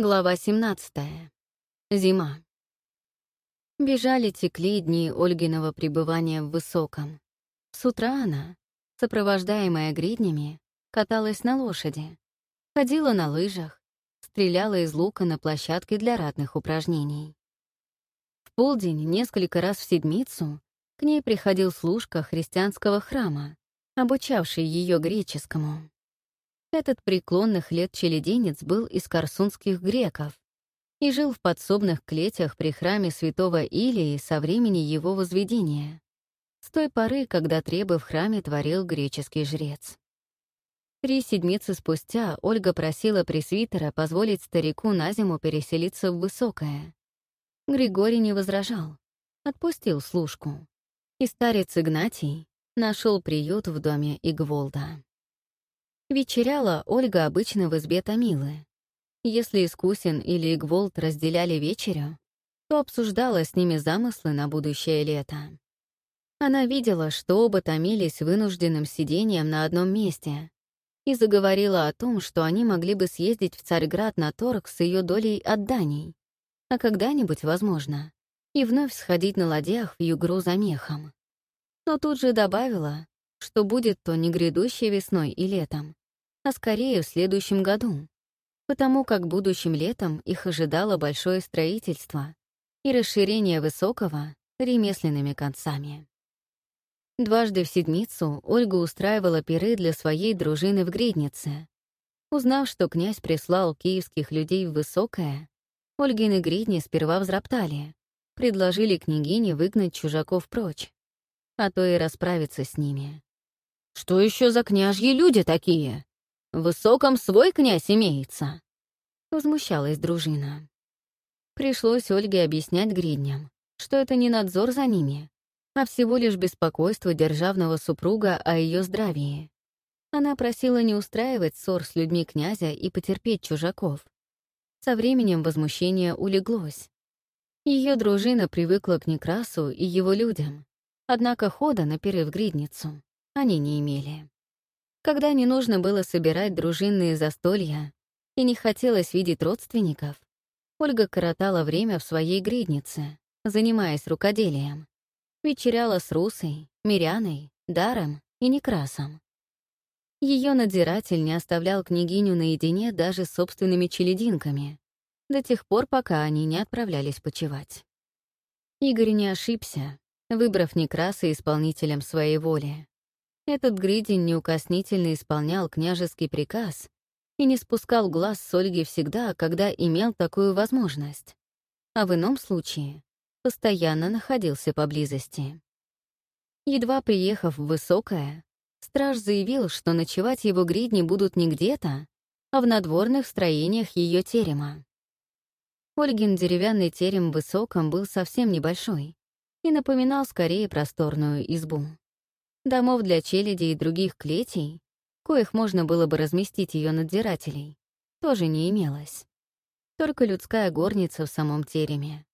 Глава 17. Зима. Бежали-текли дни Ольгиного пребывания в Высоком. С утра она, сопровождаемая гриднями, каталась на лошади, ходила на лыжах, стреляла из лука на площадке для ратных упражнений. В полдень несколько раз в седмицу к ней приходил служка христианского храма, обучавший ее греческому. Этот преклонных лет челединец был из корсунских греков и жил в подсобных клетях при храме святого Илии со времени его возведения, с той поры, когда требы в храме творил греческий жрец. Три седмицы спустя Ольга просила пресвитера позволить старику на зиму переселиться в Высокое. Григорий не возражал, отпустил служку, и старец Игнатий нашел приют в доме Игволда. Вечеряла Ольга обычно в избе Томилы. Если Искусин или Игволд разделяли вечерю, то обсуждала с ними замыслы на будущее лето. Она видела, что оба томились вынужденным сидением на одном месте и заговорила о том, что они могли бы съездить в Царьград на торг с ее долей отданий, а когда-нибудь, возможно, и вновь сходить на ладьях в югру за мехом. Но тут же добавила, что будет то не грядущей весной и летом, а скорее в следующем году, потому как будущим летом их ожидало большое строительство и расширение высокого ремесленными концами. Дважды в седмицу Ольга устраивала пиры для своей дружины в Гриднице. Узнав, что князь прислал киевских людей в Высокое, Ольгины гридни сперва взроптали, предложили княгине выгнать чужаков прочь, а то и расправиться с ними. «Что еще за княжьи люди такие?» В высоком свой князь имеется!» Возмущалась дружина. Пришлось Ольге объяснять гридням, что это не надзор за ними, а всего лишь беспокойство державного супруга о ее здравии. Она просила не устраивать ссор с людьми князя и потерпеть чужаков. Со временем возмущение улеглось. Ее дружина привыкла к Некрасу и его людям, однако хода на перерыв гридницу они не имели когда не нужно было собирать дружинные застолья и не хотелось видеть родственников, Ольга коротала время в своей гриднице, занимаясь рукоделием. Вечеряла с Русой, Миряной, Даром и Некрасом. Ее надзиратель не оставлял княгиню наедине даже с собственными челединками, до тех пор, пока они не отправлялись почевать. Игорь не ошибся, выбрав Некраса исполнителем своей воли. Этот Гридин неукоснительно исполнял княжеский приказ и не спускал глаз с Ольги всегда, когда имел такую возможность, а в ином случае постоянно находился поблизости. Едва приехав в Высокое, страж заявил, что ночевать его гридни будут не где-то, а в надворных строениях ее терема. Ольгин деревянный терем в Высоком был совсем небольшой и напоминал скорее просторную избу. Домов для челяди и других клетей, коих можно было бы разместить ее надзирателей, тоже не имелось. Только людская горница в самом тереме.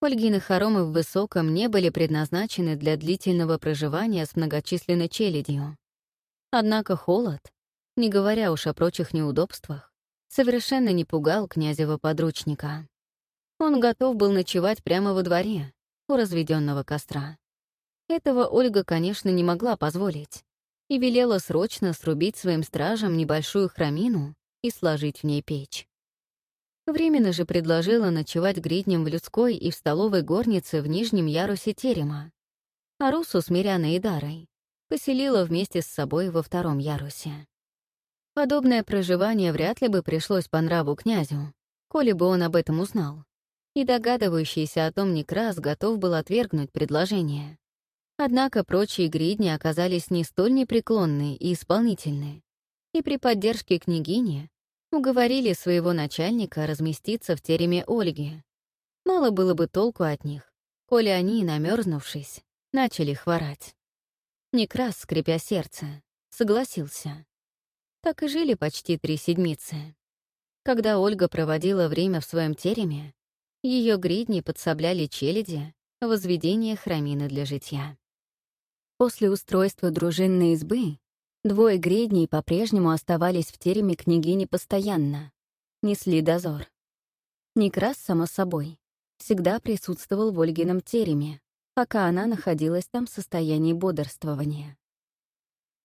Ольгины хоромы в Высоком не были предназначены для длительного проживания с многочисленной челядью. Однако холод, не говоря уж о прочих неудобствах, совершенно не пугал князева подручника. Он готов был ночевать прямо во дворе, у разведенного костра. Этого Ольга, конечно, не могла позволить и велела срочно срубить своим стражам небольшую храмину и сложить в ней печь. Временно же предложила ночевать гриднем в людской и в столовой горнице в нижнем ярусе терема, а Русу с Миряной и Дарой поселила вместе с собой во втором ярусе. Подобное проживание вряд ли бы пришлось по нраву князю, коли бы он об этом узнал, и догадывающийся о том Некрас готов был отвергнуть предложение. Однако прочие гридни оказались не столь непреклонны и исполнительны, и при поддержке княгини уговорили своего начальника разместиться в тереме Ольги. Мало было бы толку от них, коли они, намерзнувшись, начали хворать. Некрас, скрипя сердце, согласился. Так и жили почти три седмицы. Когда Ольга проводила время в своем тереме, ее гридни подсобляли челяди возведение храмины для житья. После устройства дружинной избы двое гридней по-прежнему оставались в тереме княгини постоянно, несли дозор. Некрас, само собой, всегда присутствовал в Ольгином тереме, пока она находилась там в состоянии бодрствования.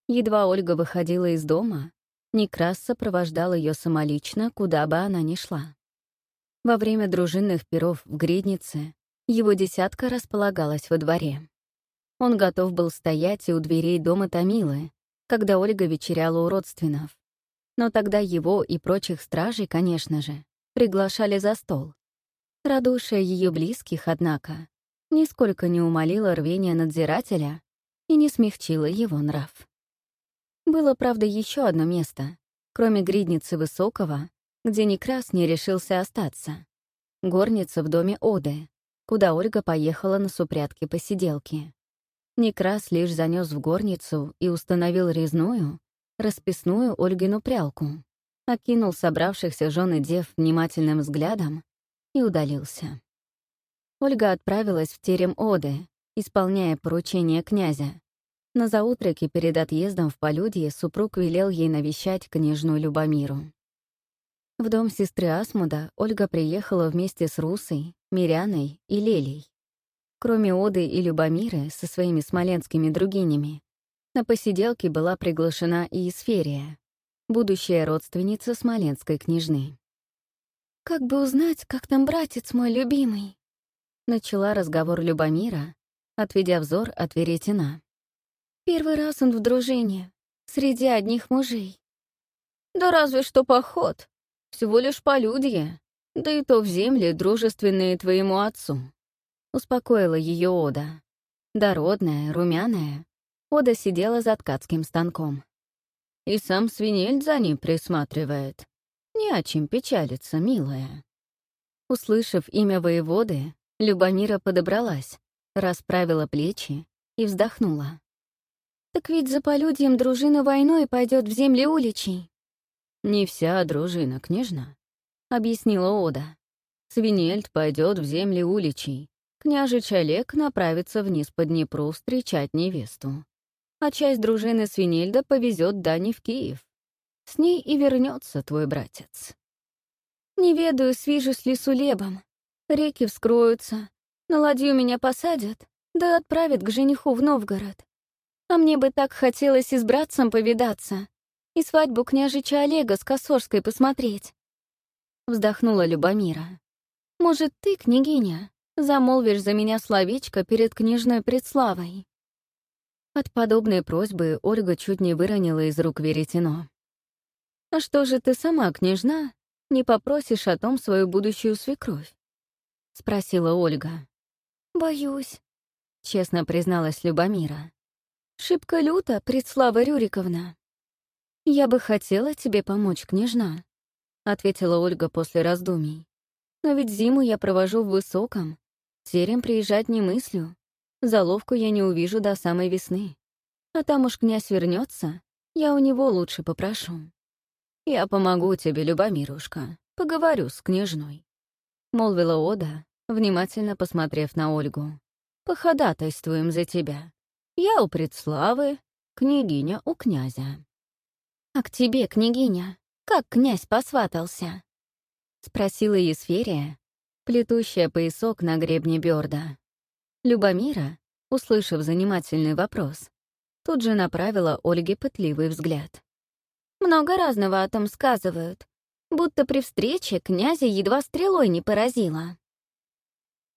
Едва Ольга выходила из дома, Некрас сопровождал ее самолично, куда бы она ни шла. Во время дружинных перов в Гриднице его десятка располагалась во дворе. Он готов был стоять и у дверей дома Томилы, когда Ольга вечеряла у родственнов. Но тогда его и прочих стражей, конечно же, приглашали за стол. Радушие ее близких, однако, нисколько не умолило рвения надзирателя и не смягчило его нрав. Было, правда, еще одно место, кроме гридницы Высокого, где Некрас не решился остаться. Горница в доме Оды, куда Ольга поехала на супрятки-посиделки. Некрас лишь занес в горницу и установил резную, расписную Ольгину прялку, окинул собравшихся жены дев внимательным взглядом и удалился. Ольга отправилась в терем Оды, исполняя поручение князя. На заутреке перед отъездом в полюдье супруг велел ей навещать княжну Любомиру. В дом сестры Асмуда Ольга приехала вместе с Русой, Миряной и Лелей. Кроме Оды и Любомиры со своими смоленскими другинями, на посиделке была приглашена и Исферия, будущая родственница смоленской княжны. «Как бы узнать, как там братец мой любимый?» Начала разговор Любомира, отведя взор от Веретена. «Первый раз он в дружине, среди одних мужей». «Да разве что поход. Всего лишь полюдье, да и то в земле, дружественные твоему отцу», — успокоила ее Ода. Дородная, румяная, Ода сидела за ткацким станком. И сам свинель за ним присматривает. Не о чем печалиться, милая. Услышав имя воеводы, Любомира подобралась, расправила плечи и вздохнула. «Так ведь за полюдьем дружина войной пойдет в земли уличей». «Не вся дружина, княжна», — объяснила Ода. «Свинельд пойдет в земли уличей. Княжич Олег направится вниз по Днепру встречать невесту а часть дружины Свинельда повезет Дани в Киев. С ней и вернется твой братец. Не ведаю, свижусь ли с улебом. Реки вскроются, на ладью меня посадят, да отправят к жениху в Новгород. А мне бы так хотелось и с братцем повидаться, и свадьбу княжича Олега с Косорской посмотреть. Вздохнула Любомира. Может, ты, княгиня, замолвишь за меня словечко перед княжной предславой? От подобной просьбы Ольга чуть не выронила из рук веретено. «А что же ты сама, княжна, не попросишь о том свою будущую свекровь?» — спросила Ольга. «Боюсь», — честно призналась Любомира. «Шибко люто, предслава Рюриковна». «Я бы хотела тебе помочь, княжна», — ответила Ольга после раздумий. «Но ведь зиму я провожу в Высоком. Терем приезжать не мыслю. Заловку я не увижу до самой весны. А там уж князь вернется, я у него лучше попрошу. Я помогу тебе, Любомирушка, поговорю с княжной. Молвила Ода, внимательно посмотрев на Ольгу. Походатайствуем за тебя. Я у предславы, княгиня у князя. «А к тебе, княгиня, как князь посватался?» — спросила Есферия, плетущая поясок на гребне Бёрда. Любомира, услышав занимательный вопрос, тут же направила Ольге пытливый взгляд. «Много разного о том сказывают, будто при встрече князя едва стрелой не поразила».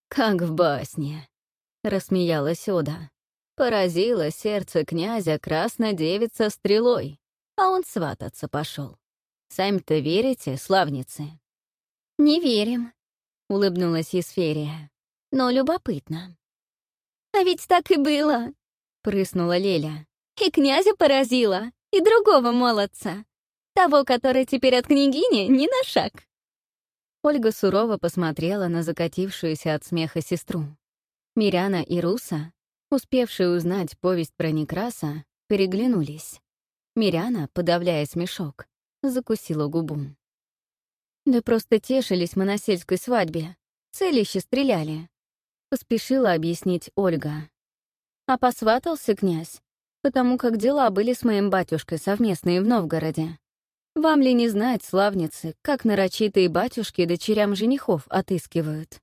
«Как в басне», — рассмеялась Ода. «Поразила сердце князя красная девица стрелой, а он свататься пошел. Сами-то верите, славницы?» «Не верим», — улыбнулась Есферия. «Но любопытно. «А ведь так и было!» — прыснула Леля. «И князя поразила, и другого молодца. Того, который теперь от княгини, не на шаг». Ольга сурово посмотрела на закатившуюся от смеха сестру. Миряна и Руса, успевшие узнать повесть про Некраса, переглянулись. Миряна, подавляя смешок, закусила губу. «Да просто тешились мы на сельской свадьбе. Целище стреляли поспешила объяснить Ольга. А посватался князь, потому как дела были с моим батюшкой совместные в Новгороде. Вам ли не знать, славницы, как нарочитые батюшки дочерям женихов отыскивают?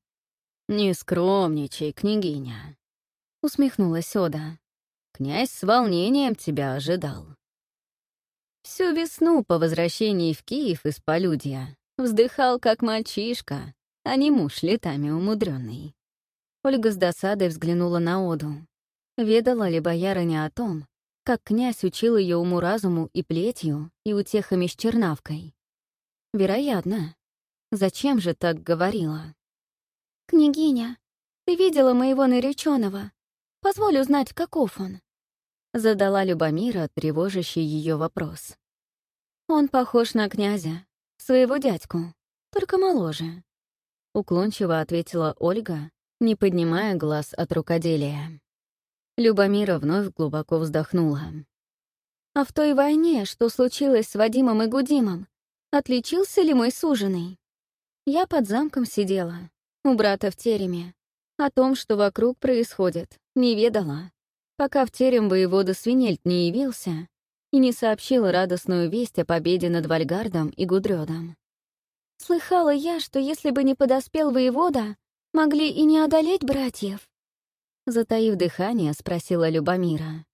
«Не скромничай, княгиня», — усмехнулась Ода. «Князь с волнением тебя ожидал». Всю весну по возвращении в Киев из полюдья вздыхал, как мальчишка, а не муж летами умудренный. Ольга с досадой взглянула на Оду. Ведала ли боярыня о том, как князь учил ее уму-разуму и плетью, и утехами с чернавкой? Вероятно. Зачем же так говорила? «Княгиня, ты видела моего нареченного? Позволь узнать, каков он?» Задала Любомира тревожащий ее вопрос. «Он похож на князя, своего дядьку, только моложе», — уклончиво ответила Ольга, не поднимая глаз от рукоделия. Любомира вновь глубоко вздохнула. «А в той войне, что случилось с Вадимом и Гудимом, отличился ли мой суженый? Я под замком сидела, у брата в тереме. О том, что вокруг происходит, не ведала, пока в терем воевода Свинельт не явился и не сообщил радостную весть о победе над Вальгардом и Гудрёдом. Слыхала я, что если бы не подоспел воевода, могли и не одолеть братьев. Затаив дыхание, спросила Любомира.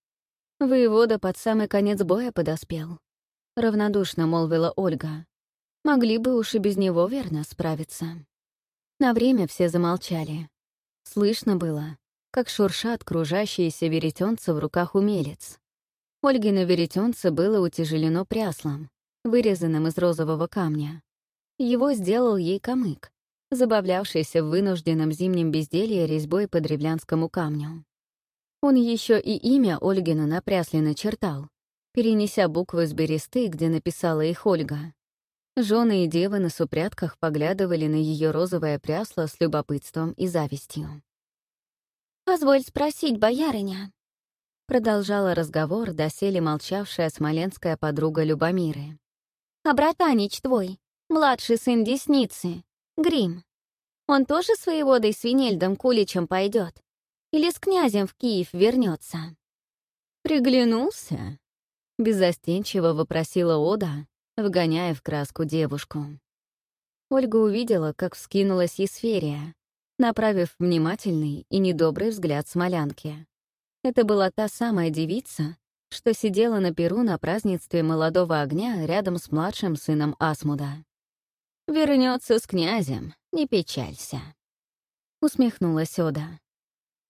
Воевода под самый конец боя подоспел. Равнодушно молвила Ольга. Могли бы уж и без него верно справиться. На время все замолчали. Слышно было, как шуршат кружащиеся веретенца в руках умелец. Ольгино веретенце было утяжелено пряслом, вырезанным из розового камня. Его сделал ей камык, забавлявшийся в вынужденном зимнем безделье резьбой по древлянскому камню. Он еще и имя Ольгина на прясле начертал, перенеся буквы с бересты, где написала их Ольга. Жены и девы на супрятках поглядывали на ее розовое прясло с любопытством и завистью. «Позволь спросить, боярыня», — продолжала разговор доселе молчавшая смоленская подруга Любомиры. «А братанич твой, младший сын Десницы, Грим, он тоже с воеводой Свинельдом Куличем пойдет? Или с князем в Киев вернется? «Приглянулся?» — беззастенчиво вопросила Ода, вгоняя в краску девушку. Ольга увидела, как вскинулась Есферия, направив внимательный и недобрый взгляд смолянке. Это была та самая девица, что сидела на перу на празднестве молодого огня рядом с младшим сыном Асмуда. Вернется с князем, не печалься», — усмехнулась Ода.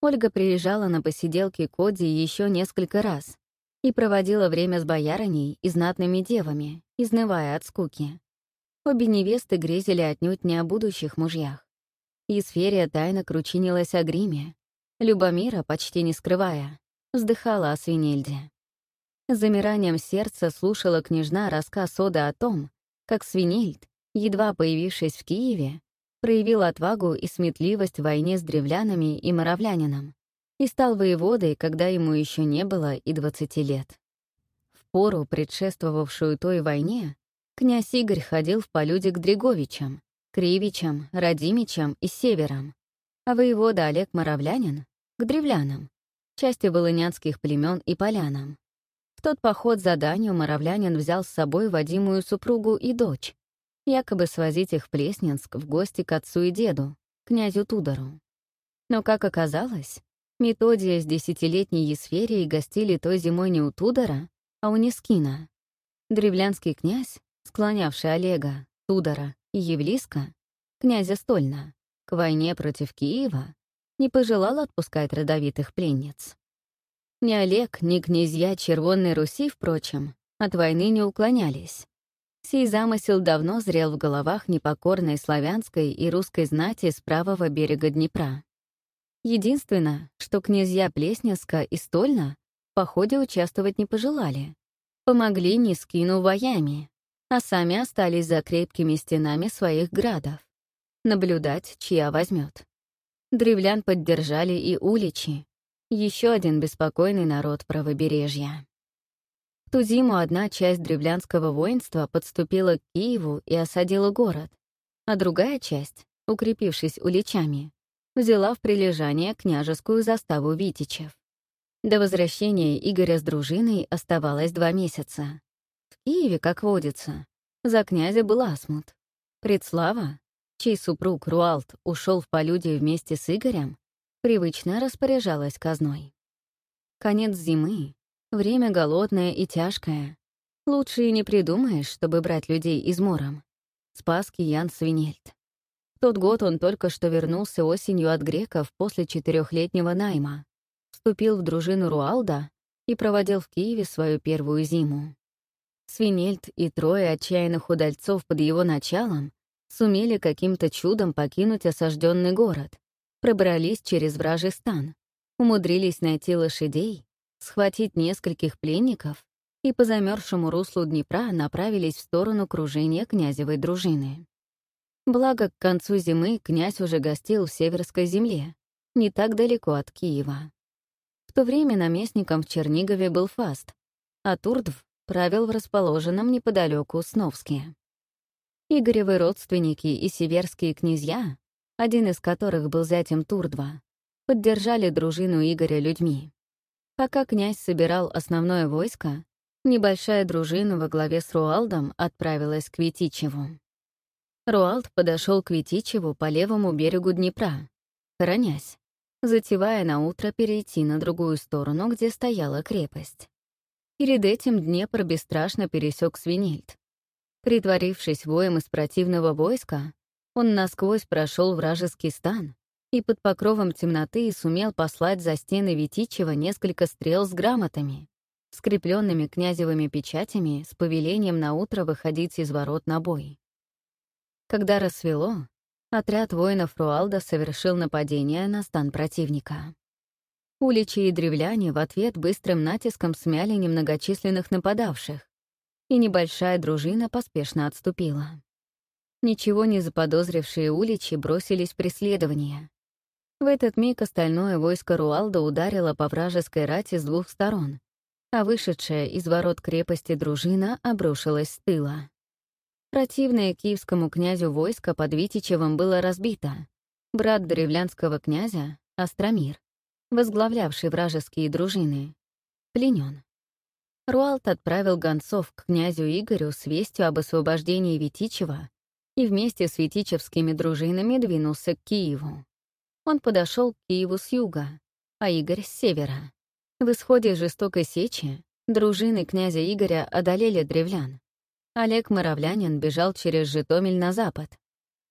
Ольга приезжала на посиделки к Оде еще несколько раз, и проводила время с боярыней и знатными девами, изнывая от скуки. Обе невесты грезили отнюдь не о будущих мужьях. Есферия тайно кручинилась о гриме. Любомира, почти не скрывая, вздыхала о свинельде. С замиранием сердца слушала княжна рассказ Оды о том, как свинельд, едва появившись в Киеве, проявил отвагу и сметливость в войне с древлянами и моравлянином, и стал воеводой, когда ему еще не было и двадцати лет. В пору, предшествовавшую той войне, князь Игорь ходил в полюде к Дреговичам, Кривичам, Радимичам и Северам, а воевода Олег Моравлянин — к древлянам, части волынянских племен и полянам. В тот поход за данью Моравлянин взял с собой Вадимую супругу и дочь, якобы свозить их в Плесненск в гости к отцу и деду, князю Тудору. Но, как оказалось, Методия с десятилетней Есферией гостили той зимой не у Тудора, а у Нискина. Древлянский князь, склонявший Олега, Тудора и Евлиска, князя Стольна, к войне против Киева, не пожелал отпускать родовитых пленниц. Ни Олег, ни князья Червонной Руси, впрочем, от войны не уклонялись. Сей замысел давно зрел в головах непокорной славянской и русской знати с правого берега Днепра. Единственное, что князья Плесневска и Стольна в походе участвовать не пожелали. Помогли Нискину воями, а сами остались за крепкими стенами своих градов. Наблюдать, чья возьмет. Древлян поддержали и уличи, еще один беспокойный народ правобережья. В ту зиму одна часть древлянского воинства подступила к Киеву и осадила город, а другая часть, укрепившись уличами, взяла в прилежание княжескую заставу Витичев. До возвращения Игоря с дружиной оставалось два месяца. В Киеве, как водится, За князя был Асмут. Предслава, чей супруг Руалт ушел в полюдие вместе с Игорем, привычно распоряжалась казной. Конец зимы, время голодное и тяжкое. Лучше и не придумаешь, чтобы брать людей измором. Спас Киян Свинельд. В тот год он только что вернулся осенью от греков после четырехлетнего найма, вступил в дружину Руалда и проводил в Киеве свою первую зиму. Свинельд и трое отчаянных удальцов под его началом сумели каким-то чудом покинуть осажденный город, пробрались через вражий стан, умудрились найти лошадей, схватить нескольких пленников и по замерзшему руслу Днепра направились в сторону кружения князевой дружины. Благо, к концу зимы князь уже гостил в Северской земле, не так далеко от Киева. В то время наместником в Чернигове был Фаст, а Турдв правил в расположенном неподалеку Сновске. Игоревы родственники и северские князья, один из которых был зятем Турдва, поддержали дружину Игоря людьми. Пока князь собирал основное войско, небольшая дружина во главе с Руалдом отправилась к Витичеву. Руалд подошел к Витичеву по левому берегу Днепра, хоронясь, затевая на утро перейти на другую сторону, где стояла крепость. Перед этим Днепр бесстрашно пересек Свинельд. Притворившись воем из противного войска, он насквозь прошел вражеский стан и под покровом темноты сумел послать за стены Витичева несколько стрел с грамотами, скрепленными князевыми печатями с повелением на утро выходить из ворот на бой. Когда рассвело, отряд воинов Руалда совершил нападение на стан противника. Уличи и древляне в ответ быстрым натиском смяли немногочисленных нападавших, и небольшая дружина поспешно отступила. Ничего не заподозрившие уличи бросились в преследование. В этот миг остальное войско Руалда ударило по вражеской рати с двух сторон, а вышедшая из ворот крепости дружина обрушилась с тыла. Противное киевскому князю войско под Витичевым было разбито. Брат древлянского князя, Астромир, возглавлявший вражеские дружины, пленен. Руалт отправил гонцов к князю Игорю с вестью об освобождении Витичева и вместе с витичевскими дружинами двинулся к Киеву. Он подошел к Киеву с юга, а Игорь — с севера. В исходе жестокой сечи дружины князя Игоря одолели древлян. Олег Моровлянин бежал через Житомель на запад,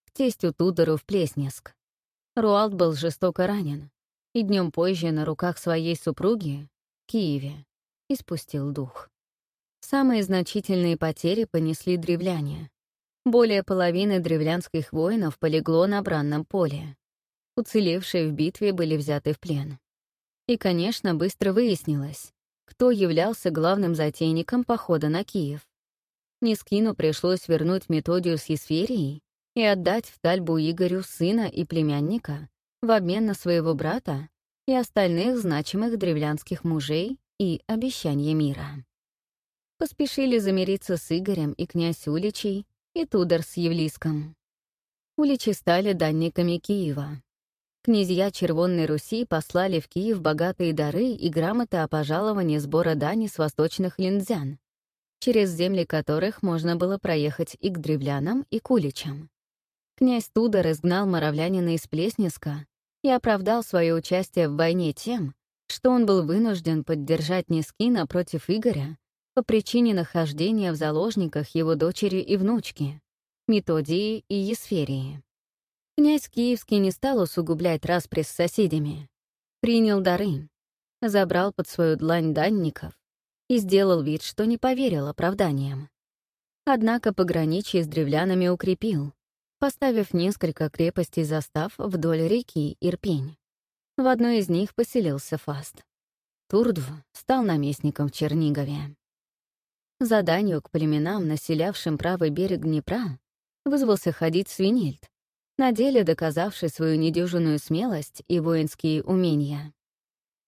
к тестю Тудору в Плеснеск. Руалт был жестоко ранен, и днем позже на руках своей супруги, Киеве, испустил дух. Самые значительные потери понесли древляне. Более половины древлянских воинов полегло на бранном поле. Уцелевшие в битве были взяты в плен. И, конечно, быстро выяснилось, кто являлся главным затейником похода на Киев. Нискину пришлось вернуть Методию с Есферией и отдать в Тальбу Игорю сына и племянника, в обмен на своего брата и остальных значимых древлянских мужей и обещание мира. Поспешили замириться с Игорем и князь Уличей, и Тудор с Евлиском. Уличи стали данниками Киева. Князья Червонной Руси послали в Киев богатые дары и грамоты о пожаловании сбора дани с восточных линдзян, через земли которых можно было проехать и к древлянам, и к уличам. Князь Тудор изгнал моравлянина из Плесниска и оправдал свое участие в войне тем, что он был вынужден поддержать Нискина против Игоря по причине нахождения в заложниках его дочери и внучки, Методии и Есферии. Князь Киевский не стал усугублять распри с соседями, принял дары, забрал под свою длань данников и сделал вид, что не поверил оправданиям. Однако пограничье с древлянами укрепил, поставив несколько крепостей застав вдоль реки Ирпень. В одной из них поселился Фаст. Турдв стал наместником в Чернигове. Заданию к племенам, населявшим правый берег Днепра, вызвался ходить Свинельд, на деле доказавший свою недюжинную смелость и воинские умения.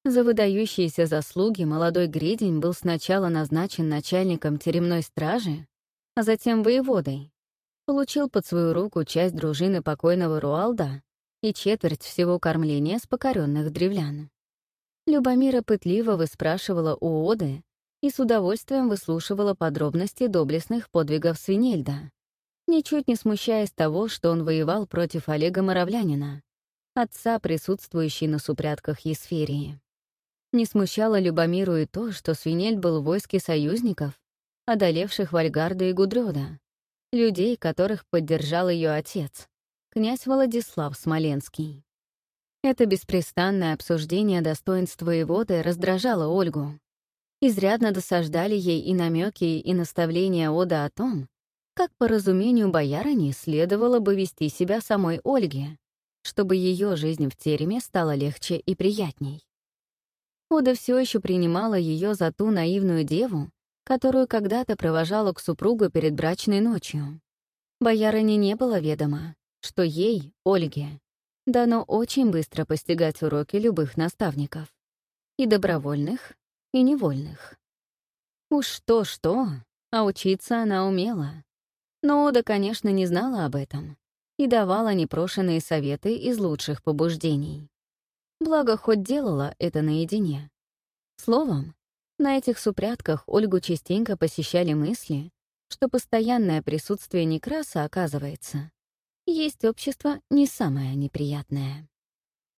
За выдающиеся заслуги молодой Гридень был сначала назначен начальником теремной стражи, а затем воеводой, получил под свою руку часть дружины покойного Руалда и четверть всего кормления с покоренных древлян. Любомира пытливо выспрашивала у Оды, и с удовольствием выслушивала подробности доблестных подвигов Свинельда, ничуть не смущаясь того, что он воевал против Олега Моровлянина, отца, присутствующей на супрятках Есферии. Не смущало Любомиру и то, что Свинельд был в войске союзников, одолевших Вальгарда и Гудрёда, людей, которых поддержал ее отец, князь Владислав Смоленский. Это беспрестанное обсуждение достоинства воеводы раздражало Ольгу. Изрядно досаждали ей и намеки, и наставления Ода о том, как по разумению боярыни следовало бы вести себя самой Ольге, чтобы ее жизнь в тереме стала легче и приятней. Ода все еще принимала ее за ту наивную деву, которую когда-то провожала к супругу перед брачной ночью. Боярыне не было ведомо, что ей, Ольге, дано очень быстро постигать уроки любых наставников. И добровольных, и невольных. Уж то-что, а учиться она умела. Но Ода, конечно, не знала об этом и давала непрошенные советы из лучших побуждений. Благо, хоть делала это наедине. Словом, на этих супрятках Ольгу частенько посещали мысли, что постоянное присутствие Некраса, оказывается, есть общество не самое неприятное.